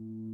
you